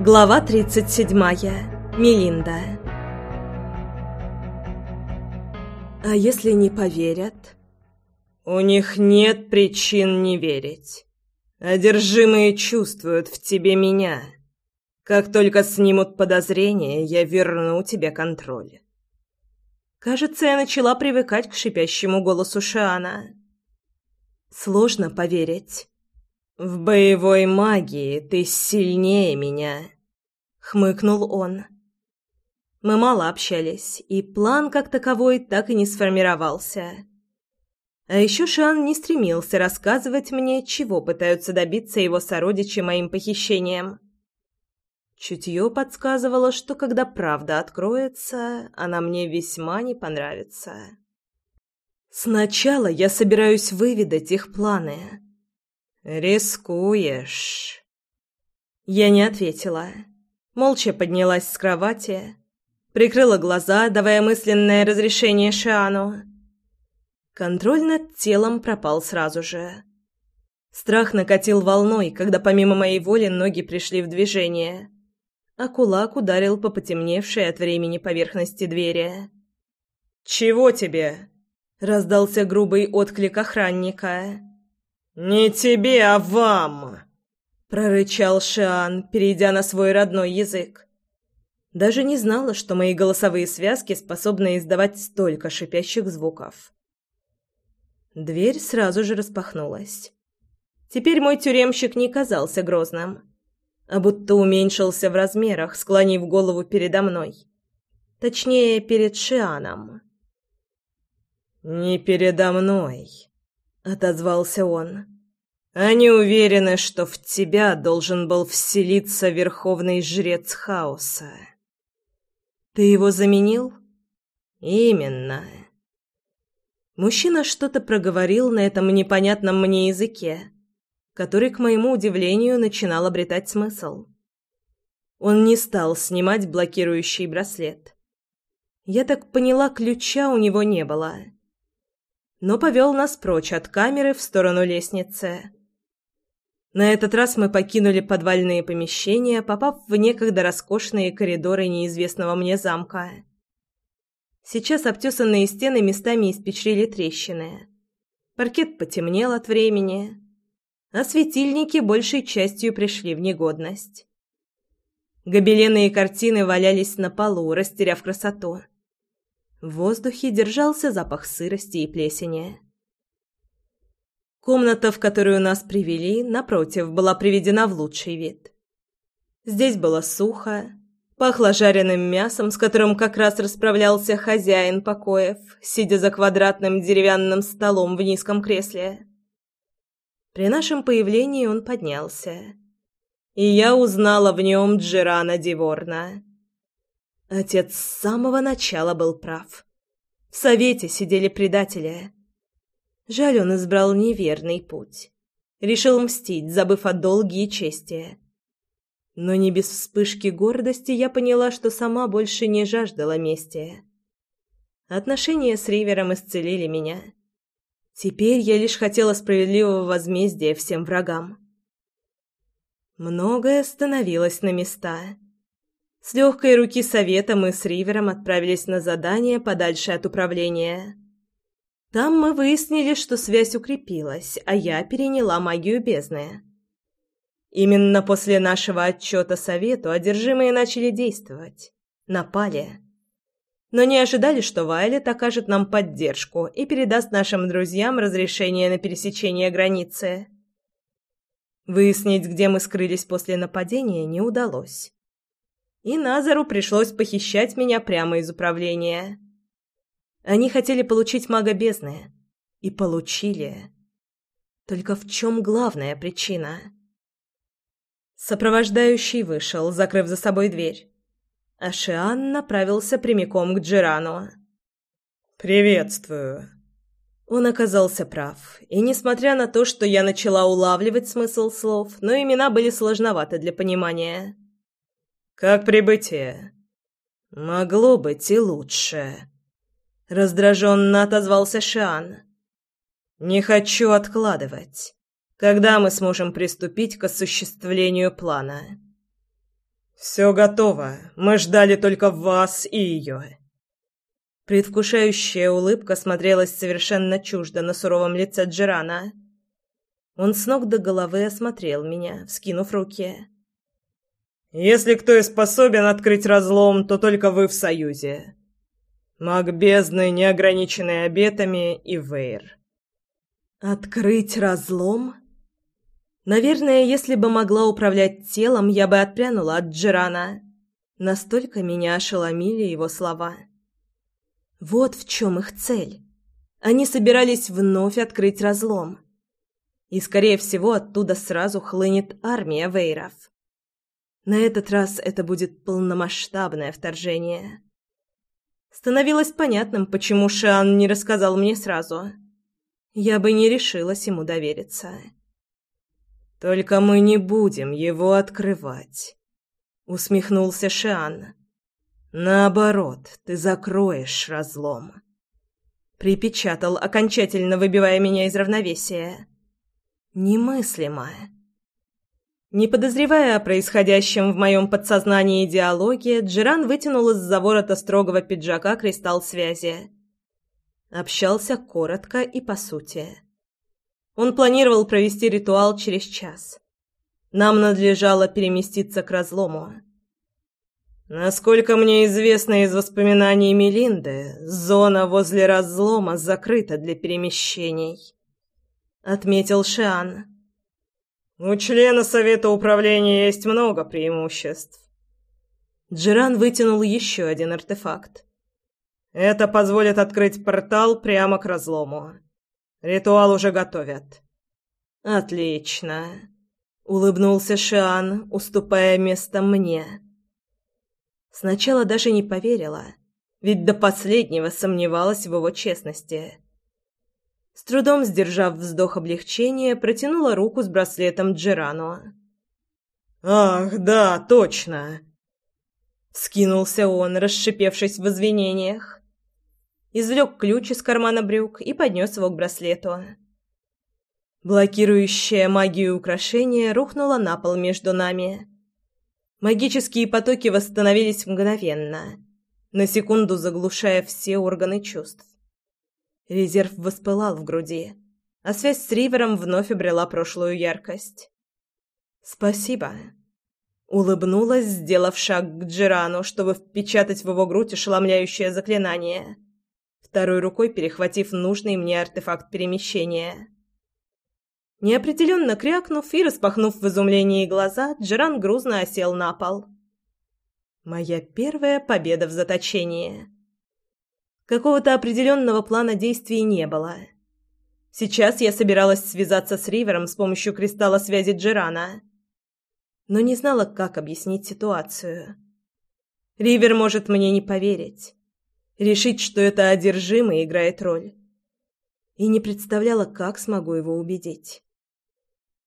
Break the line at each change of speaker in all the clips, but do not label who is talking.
Глава 37. Мелинда. А если не поверят?
У них нет причин не верить. Одержимые чувствуют в тебе меня. Как только снимут подозрения, я верну тебе контроль.
Кажется, я начала привыкать к шипящему голосу Шиана. Сложно поверить.
В боевой магии ты сильнее меня, хмыкнул он.
Мы мало общались, и план как таковой так и не сформировался. А еще Шан не стремился рассказывать мне, чего пытаются добиться его сородичи моим похищением. Чутье подсказывало, что когда правда откроется, она мне весьма не понравится. Сначала я собираюсь выведать их планы.
«Рискуешь».
Я не ответила. Молча поднялась с кровати, прикрыла глаза, давая мысленное разрешение Шиану. Контроль над телом пропал сразу же. Страх накатил волной, когда помимо моей воли ноги пришли в движение, а кулак ударил по потемневшей от времени поверхности двери.
«Чего тебе?»
— раздался грубый отклик охранника.
«Не тебе, а вам!»
— прорычал Шиан, перейдя на свой родной язык. Даже не знала, что мои голосовые связки способны издавать столько шипящих звуков. Дверь сразу же распахнулась. Теперь мой тюремщик не казался грозным, а будто уменьшился в размерах, склонив голову передо мной. Точнее, перед Шианом.
«Не передо мной», — отозвался он.
«Они уверены, что в тебя должен был вселиться верховный жрец хаоса». «Ты его заменил?»
«Именно».
Мужчина что-то проговорил на этом непонятном мне языке, который, к моему удивлению, начинал обретать смысл. Он не стал снимать блокирующий браслет. Я так поняла, ключа у него не было. Но повел нас прочь от камеры в сторону лестницы. На этот раз мы покинули подвальные помещения, попав в некогда роскошные коридоры неизвестного мне замка. Сейчас обтесанные стены местами испечрили трещины. Паркет потемнел от времени а светильники большей частью пришли в негодность. Гобелены и картины валялись на полу, растеряв красоту. В воздухе держался запах сырости и плесени. Комната, в которую нас привели, напротив, была приведена в лучший вид. Здесь было сухо, пахло жареным мясом, с которым как раз расправлялся хозяин покоев, сидя за квадратным деревянным столом в низком кресле. При нашем появлении он поднялся. И я узнала в нем Джерана Диворна. Отец с самого начала был прав. В совете сидели предатели. Жаль, он избрал неверный путь. Решил мстить, забыв о долге и чести. Но не без вспышки гордости я поняла, что сама больше не жаждала мести. Отношения с Ривером исцелили меня. Теперь я лишь хотела справедливого возмездия всем врагам. Многое становилось на места. С легкой руки совета мы с Ривером отправились на задание подальше от управления. Там мы выяснили, что связь укрепилась, а я переняла магию бездны. Именно после нашего отчета совету одержимые начали действовать. Напали но не ожидали, что Вайлет окажет нам поддержку и передаст нашим друзьям разрешение на пересечение границы. Выяснить, где мы скрылись после нападения, не удалось. И Назару пришлось похищать меня прямо из управления. Они хотели получить мага бездны. И получили. Только в чем главная причина? Сопровождающий вышел, закрыв за собой дверь. Ашиан направился прямиком к Джирану.
«Приветствую».
Он оказался прав, и несмотря на то, что я начала улавливать смысл слов, но имена были сложноваты для понимания.
«Как прибытие?»
«Могло быть и лучше», — раздраженно отозвался Шиан. «Не хочу откладывать. Когда мы сможем приступить к осуществлению плана?»
«Все готово. Мы ждали только вас и ее».
Предвкушающая улыбка смотрелась совершенно чуждо на суровом лице Джерана. Он с ног до головы осмотрел меня, вскинув руки.
«Если кто и способен открыть разлом, то только вы в Союзе. Маг бездны, неограниченный обетами, и Вейр».
«Открыть разлом?» Наверное, если бы могла управлять телом, я бы отпрянула от Джирана. Настолько меня ошеломили его слова. Вот в чем их цель. Они собирались вновь открыть разлом. И, скорее всего, оттуда сразу хлынет армия вейров. На этот раз это будет полномасштабное вторжение. Становилось понятным, почему Шиан не рассказал мне сразу. Я бы не решилась ему довериться.
Только мы не будем его открывать, усмехнулся Шиан. Наоборот, ты закроешь разлом.
Припечатал, окончательно выбивая меня из равновесия. Немыслимо. Не подозревая о происходящем в моем подсознании диалоге, Джиран вытянул из-за ворота строгого пиджака кристалл связи. Общался коротко и по сути. Он планировал провести ритуал через час. Нам надлежало переместиться к разлому.
Насколько мне известно из воспоминаний Мелинды, зона возле разлома закрыта для перемещений, отметил Шиан. У члена совета управления есть много преимуществ.
Джиран вытянул еще один артефакт.
Это позволит открыть портал прямо к разлому. Ритуал уже готовят.
Отлично, улыбнулся Шиан, уступая место мне. Сначала даже не поверила, ведь до последнего сомневалась в его честности. С трудом сдержав вздох облегчения, протянула руку с браслетом Джерану.
«Ах, да, точно!»
Скинулся он, расшипевшись в извинениях извлек ключ из кармана брюк и поднес его к браслету. Блокирующее магию украшение рухнуло на пол между нами. Магические потоки восстановились мгновенно, на секунду заглушая все органы чувств. Резерв воспылал в груди, а связь с Ривером вновь обрела прошлую яркость. «Спасибо», — улыбнулась, сделав шаг к Джирану, чтобы впечатать в его грудь ошеломляющее заклинание — второй рукой перехватив нужный мне артефакт перемещения. Неопределенно крякнув и распахнув в изумлении глаза, Джеран грузно осел на пол. Моя первая победа в заточении. Какого-то определенного плана действий не было. Сейчас я собиралась связаться с Ривером с помощью кристалла связи Джерана, но не знала, как объяснить ситуацию. Ривер может мне не поверить решить, что это одержимый играет роль. И не представляла, как смогу его убедить.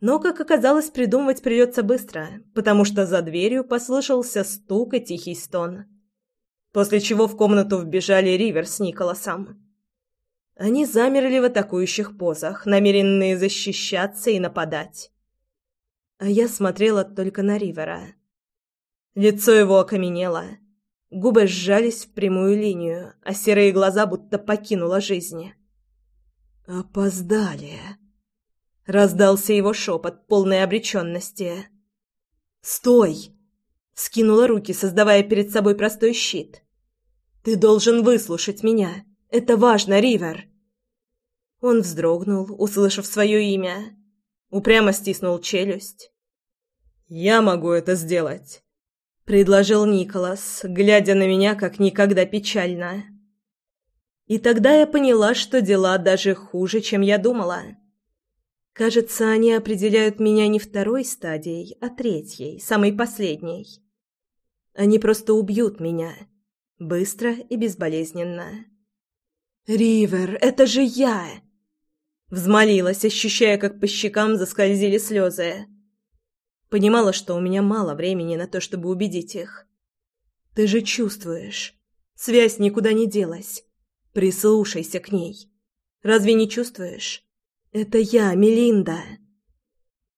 Но, как оказалось, придумывать придется быстро, потому что за дверью послышался стук и тихий стон. После чего в комнату вбежали Ривер с Николасом. Они замерли в атакующих позах, намеренные защищаться и нападать. А я смотрела только на Ривера. Лицо его окаменело, Губы сжались в прямую линию, а серые глаза будто покинула жизнь. «Опоздали!» — раздался его шепот, полной обреченности. «Стой!» — скинула руки, создавая перед собой простой щит. «Ты должен выслушать меня. Это важно, Ривер!» Он вздрогнул, услышав свое имя. Упрямо стиснул челюсть.
«Я могу это сделать!»
предложил Николас, глядя на меня как никогда печально. И тогда я поняла, что дела даже хуже, чем я думала. Кажется, они определяют меня не второй стадией, а третьей, самой последней. Они просто убьют меня. Быстро и безболезненно. «Ривер, это же я!» Взмолилась, ощущая, как по щекам заскользили слезы. Понимала, что у меня мало времени на то, чтобы убедить их. Ты же чувствуешь. Связь никуда не делась. Прислушайся к ней. Разве не чувствуешь? Это я, Мелинда.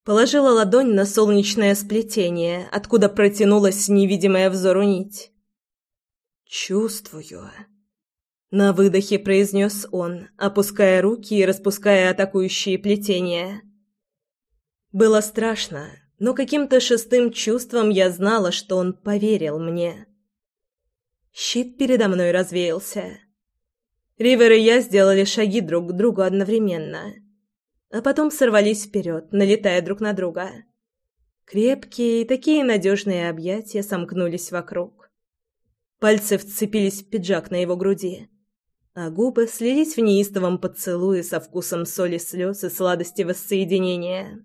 Положила ладонь на солнечное сплетение, откуда протянулась невидимая взору нить. «Чувствую», — на выдохе произнес он, опуская руки и распуская атакующие плетения. Было страшно, но каким-то шестым чувством я знала, что он поверил мне. Щит передо мной развеялся. Ривер и я сделали шаги друг к другу одновременно, а потом сорвались вперед, налетая друг на друга. Крепкие и такие надежные объятия сомкнулись вокруг. Пальцы вцепились в пиджак на его груди, а губы слились в неистовом поцелуе со вкусом соли слез и сладости воссоединения.